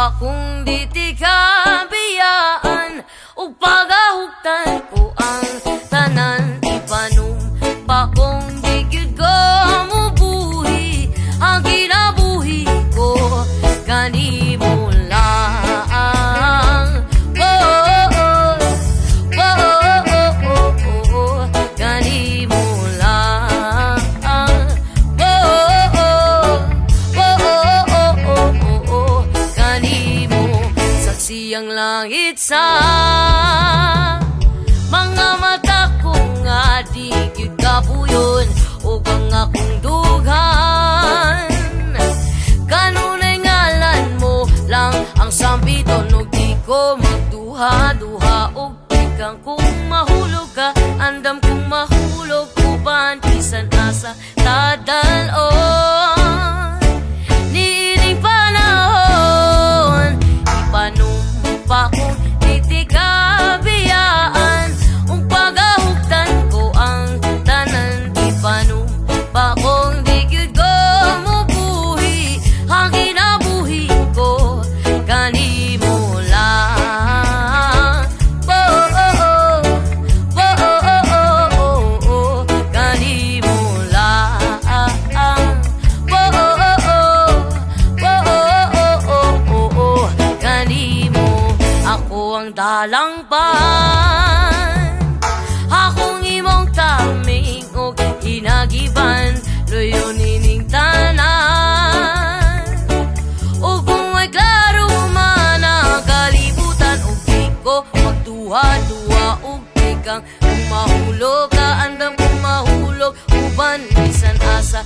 akong di ti kabiyaan o pagahugtan ko. Higit sa mga mata ko nga di gyud kapuyon ug ang akong dughan. Kanunay ngalan mo lang ang sambiton ug di ko magduha-duha ug ikang kung mahulog ka andam kung mahulog uban bisan asa tadalon ang dalang pan Akong imong taming o hinagiban Luyo nining tanan. O kung may klaro man ang kalibutan O di ko magduha-duha O di kang mahulog ka Andam kung mahulog Uban bisan asa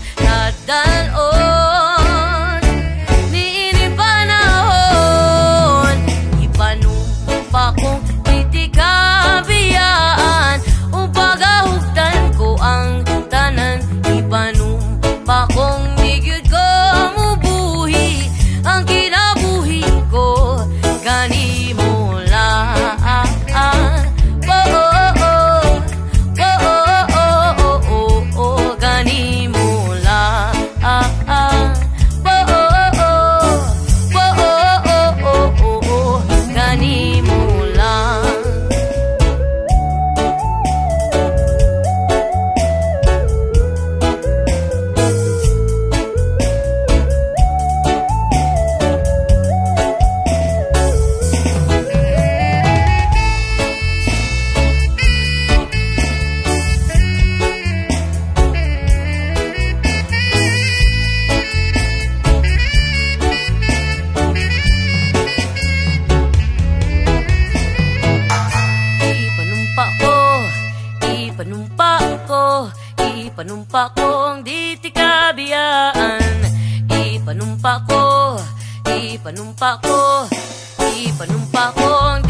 ipanumpa kong di tikabiyaan. Ipanumpa ko, ipanumpa ko, ipanumpa kong